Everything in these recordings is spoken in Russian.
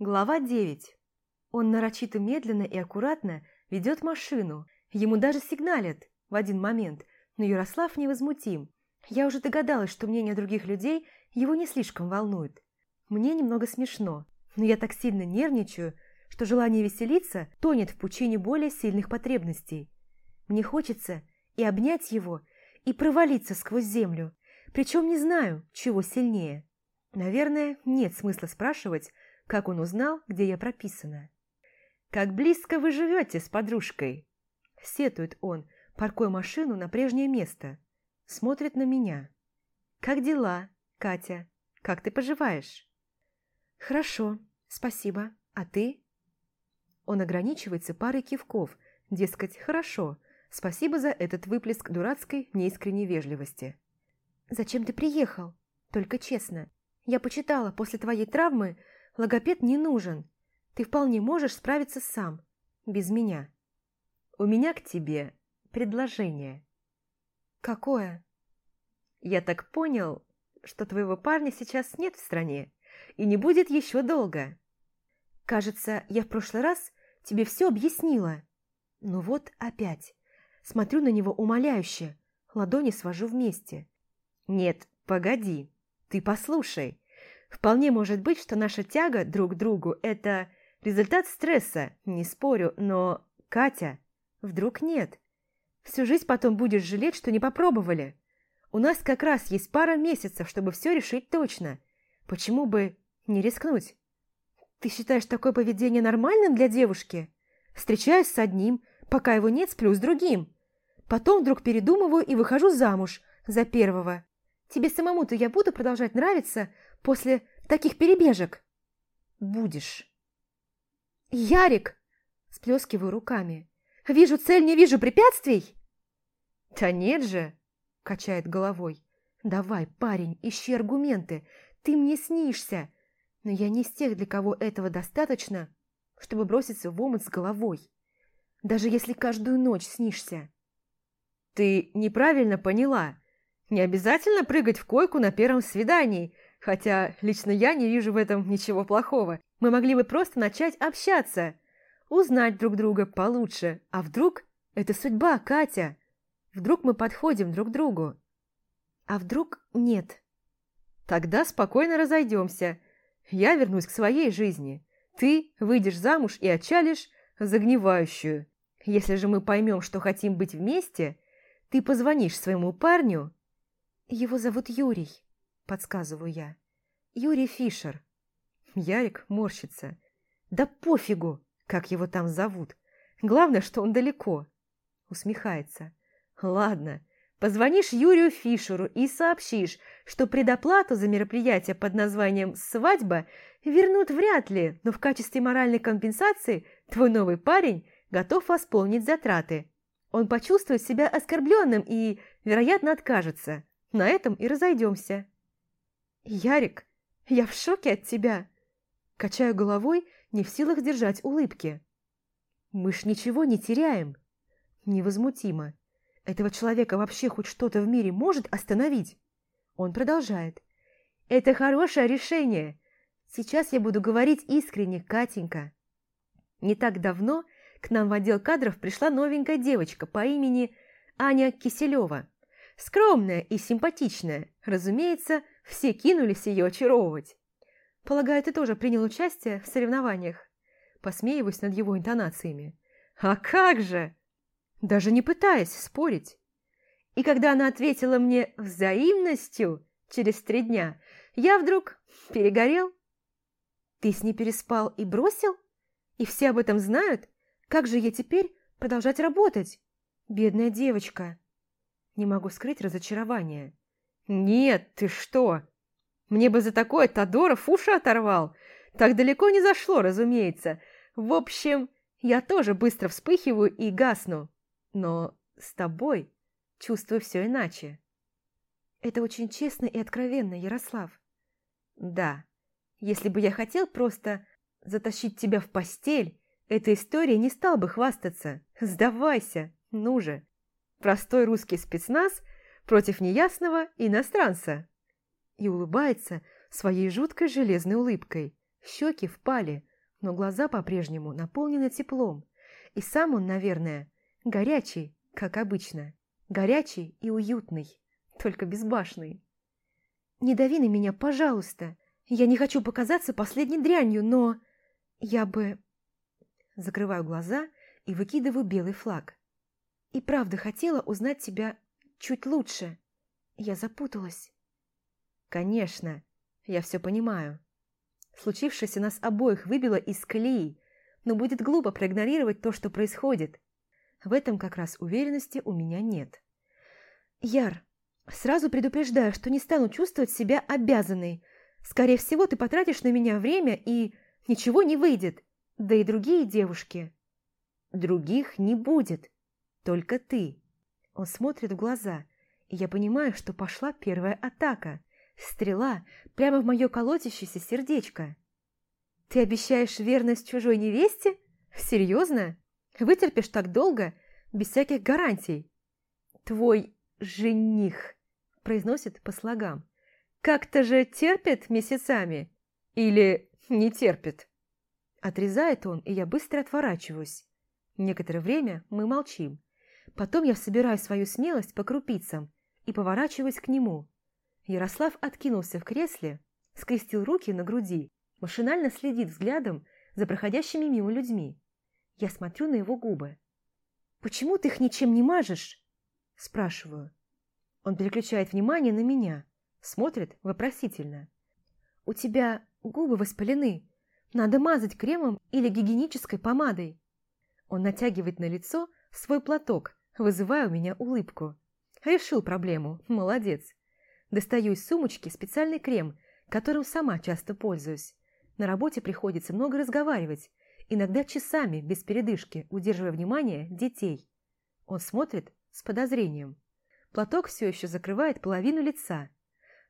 Глава 9. Он нарочито медленно и аккуратно ведет машину. Ему даже сигналят в один момент, но Ярослав невозмутим. Я уже догадалась, что мнение других людей его не слишком волнует. Мне немного смешно, но я так сильно нервничаю, что желание веселиться тонет в пучине более сильных потребностей. Мне хочется и обнять его, и провалиться сквозь землю, причем не знаю, чего сильнее. Наверное, нет смысла спрашивать, как он узнал, где я прописана. «Как близко вы живете с подружкой?» Сетует он, паркуя машину на прежнее место. Смотрит на меня. «Как дела, Катя? Как ты поживаешь?» «Хорошо, спасибо. А ты?» Он ограничивается парой кивков, дескать, «хорошо, спасибо за этот выплеск дурацкой неискренней вежливости». «Зачем ты приехал? Только честно. Я почитала, после твоей травмы логопед не нужен. Ты вполне можешь справиться сам, без меня». «У меня к тебе предложение». «Какое?» «Я так понял, что твоего парня сейчас нет в стране и не будет еще долго». «Кажется, я в прошлый раз тебе все объяснила. Ну вот опять. Смотрю на него умоляюще, ладони свожу вместе. Нет, погоди, ты послушай. Вполне может быть, что наша тяга друг к другу – это результат стресса, не спорю, но, Катя, вдруг нет. Всю жизнь потом будешь жалеть, что не попробовали. У нас как раз есть пара месяцев, чтобы все решить точно. Почему бы не рискнуть? Ты считаешь такое поведение нормальным для девушки? Встречаюсь с одним, пока его нет, сплю с другим. Потом вдруг передумываю и выхожу замуж за первого. Тебе самому-то я буду продолжать нравиться после таких перебежек? Будешь. Ярик! Сплескиваю руками. Вижу цель, не вижу препятствий? Да нет же, качает головой. Давай, парень, ищи аргументы. Ты мне снишься. Но я не из тех, для кого этого достаточно, чтобы броситься в омут с головой. Даже если каждую ночь снишься. Ты неправильно поняла. Не обязательно прыгать в койку на первом свидании, хотя лично я не вижу в этом ничего плохого. Мы могли бы просто начать общаться, узнать друг друга получше. А вдруг это судьба, Катя? Вдруг мы подходим друг к другу? А вдруг нет? Тогда спокойно разойдемся. Я вернусь к своей жизни. Ты выйдешь замуж и отчалишь загнивающую. Если же мы поймем, что хотим быть вместе, ты позвонишь своему парню. Его зовут Юрий, подсказываю я. Юрий Фишер. Ярик морщится. Да пофигу, как его там зовут. Главное, что он далеко. Усмехается. Ладно, Позвонишь Юрию Фишеру и сообщишь, что предоплату за мероприятие под названием «Свадьба» вернут вряд ли, но в качестве моральной компенсации твой новый парень готов восполнить затраты. Он почувствует себя оскорбленным и, вероятно, откажется. На этом и разойдемся. Ярик, я в шоке от тебя. Качаю головой, не в силах держать улыбки. Мы ж ничего не теряем. Невозмутимо. Этого человека вообще хоть что-то в мире может остановить? Он продолжает. Это хорошее решение. Сейчас я буду говорить искренне, Катенька. Не так давно к нам в отдел кадров пришла новенькая девочка по имени Аня Киселева. Скромная и симпатичная. Разумеется, все кинулись ее очаровывать. Полагаю, ты тоже принял участие в соревнованиях? Посмеиваюсь над его интонациями. А как же! даже не пытаясь спорить. И когда она ответила мне взаимностью через три дня, я вдруг перегорел. Ты с ней переспал и бросил? И все об этом знают? Как же я теперь продолжать работать? Бедная девочка. Не могу скрыть разочарование. Нет, ты что? Мне бы за такое Тодоров уши оторвал. Так далеко не зашло, разумеется. В общем, я тоже быстро вспыхиваю и гасну. Но с тобой чувствую все иначе. Это очень честно и откровенно, Ярослав. Да, если бы я хотел просто затащить тебя в постель, эта история не стал бы хвастаться. Сдавайся, ну же. Простой русский спецназ против неясного иностранца. И улыбается своей жуткой железной улыбкой. Щеки впали, но глаза по-прежнему наполнены теплом. И сам он, наверное, горячий, как обычно. Горячий и уютный, только безбашный. «Не дави на меня, пожалуйста. Я не хочу показаться последней дрянью, но... Я бы...» Закрываю глаза и выкидываю белый флаг. «И правда хотела узнать тебя чуть лучше. Я запуталась». «Конечно, я все понимаю. Случившееся нас обоих выбило из колеи, но будет глупо проигнорировать то, что происходит. В этом как раз уверенности у меня нет. Яр, сразу предупреждаю, что не стану чувствовать себя обязанной. Скорее всего, ты потратишь на меня время, и ничего не выйдет. Да и другие девушки. Других не будет. Только ты. Он смотрит в глаза, и я понимаю, что пошла первая атака. Стрела прямо в мое колотящееся сердечко. Ты обещаешь верность чужой невесте? Серьезно? Вытерпишь так долго, без всяких гарантий? Твой жених, произносит по слогам. Как-то же терпит месяцами? Или не терпит? Отрезает он, и я быстро отворачиваюсь. Некоторое время мы молчим. Потом я собираю свою смелость по крупицам и поворачиваюсь к нему. Ярослав откинулся в кресле, скрестил руки на груди машинально следит взглядом за проходящими мимо людьми. Я смотрю на его губы. «Почему ты их ничем не мажешь?» Спрашиваю. Он переключает внимание на меня, смотрит вопросительно. «У тебя губы воспалены. Надо мазать кремом или гигиенической помадой». Он натягивает на лицо свой платок, вызывая у меня улыбку. Решил проблему. Молодец. Достаю из сумочки специальный крем, которым сама часто пользуюсь. На работе приходится много разговаривать, иногда часами, без передышки, удерживая внимание детей. Он смотрит с подозрением. Платок все еще закрывает половину лица.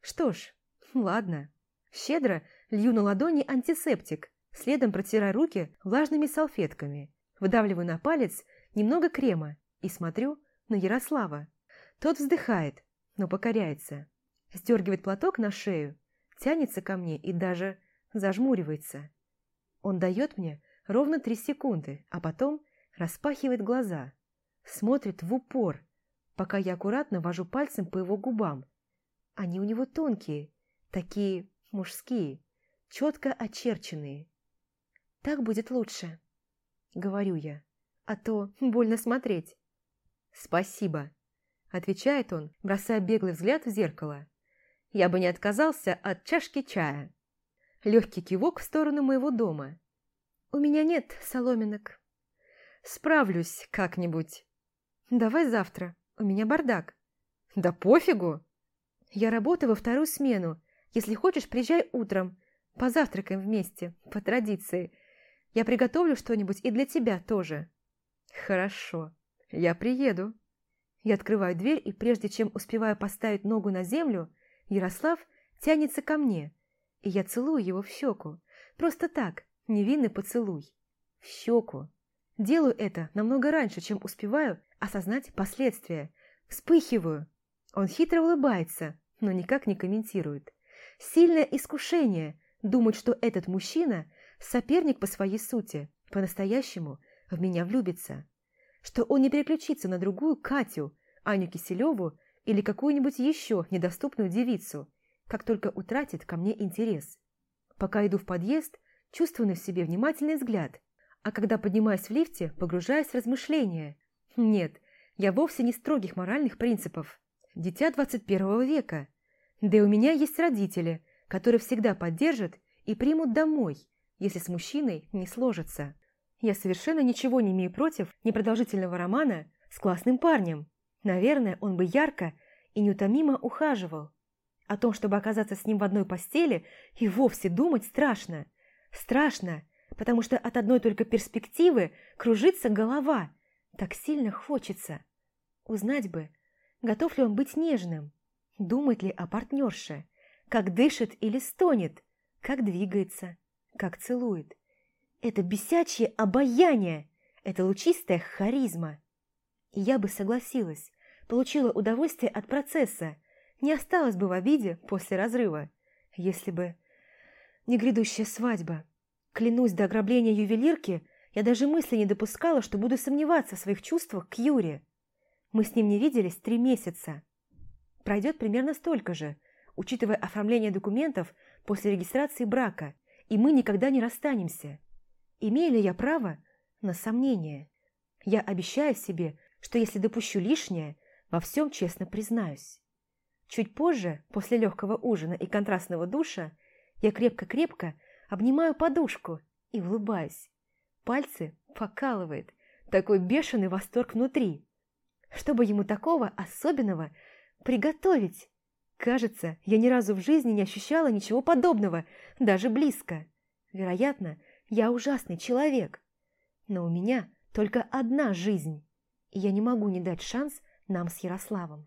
Что ж, ладно. Щедро лью на ладони антисептик, следом протираю руки влажными салфетками, выдавливаю на палец немного крема и смотрю на Ярослава. Тот вздыхает, но покоряется. Сдергивает платок на шею, тянется ко мне и даже зажмуривается. Он дает мне ровно три секунды, а потом распахивает глаза, смотрит в упор, пока я аккуратно вожу пальцем по его губам. Они у него тонкие, такие мужские, четко очерченные. «Так будет лучше», — говорю я, — «а то больно смотреть». «Спасибо», — отвечает он, бросая беглый взгляд в зеркало. «Я бы не отказался от чашки чая». Легкий кивок в сторону моего дома. «У меня нет соломинок». «Справлюсь как-нибудь». «Давай завтра. У меня бардак». «Да пофигу!» «Я работаю во вторую смену. Если хочешь, приезжай утром. Позавтракаем вместе, по традиции. Я приготовлю что-нибудь и для тебя тоже». «Хорошо. Я приеду». Я открываю дверь, и прежде чем успеваю поставить ногу на землю, Ярослав тянется ко мне – и я целую его в щеку. Просто так, невинный поцелуй. В щеку. Делаю это намного раньше, чем успеваю осознать последствия. Вспыхиваю. Он хитро улыбается, но никак не комментирует. Сильное искушение думать, что этот мужчина – соперник по своей сути, по-настоящему в меня влюбится. Что он не переключится на другую Катю, Аню Киселеву или какую-нибудь еще недоступную девицу, как только утратит ко мне интерес. Пока иду в подъезд, чувствую на себе внимательный взгляд, а когда поднимаюсь в лифте, погружаюсь в размышления. Нет, я вовсе не строгих моральных принципов. Дитя 21 века. Да и у меня есть родители, которые всегда поддержат и примут домой, если с мужчиной не сложится. Я совершенно ничего не имею против непродолжительного романа с классным парнем. Наверное, он бы ярко и неутомимо ухаживал, о том, чтобы оказаться с ним в одной постели, и вовсе думать страшно. Страшно, потому что от одной только перспективы кружится голова. Так сильно хочется. Узнать бы, готов ли он быть нежным, думает ли о партнерше, как дышит или стонет, как двигается, как целует. Это бесячее обаяние, это лучистая харизма. И я бы согласилась, получила удовольствие от процесса, не осталась бы в обиде после разрыва, если бы... не грядущая свадьба. Клянусь, до ограбления ювелирки я даже мысли не допускала, что буду сомневаться в своих чувствах к Юре. Мы с ним не виделись три месяца. Пройдет примерно столько же, учитывая оформление документов после регистрации брака, и мы никогда не расстанемся. Имею ли я право на сомнение? Я обещаю себе, что если допущу лишнее, во всем честно признаюсь. Чуть позже, после легкого ужина и контрастного душа, я крепко-крепко обнимаю подушку и улыбаюсь. Пальцы покалывает, такой бешеный восторг внутри. Чтобы ему такого особенного приготовить? Кажется, я ни разу в жизни не ощущала ничего подобного, даже близко. Вероятно, я ужасный человек. Но у меня только одна жизнь, и я не могу не дать шанс нам с Ярославом.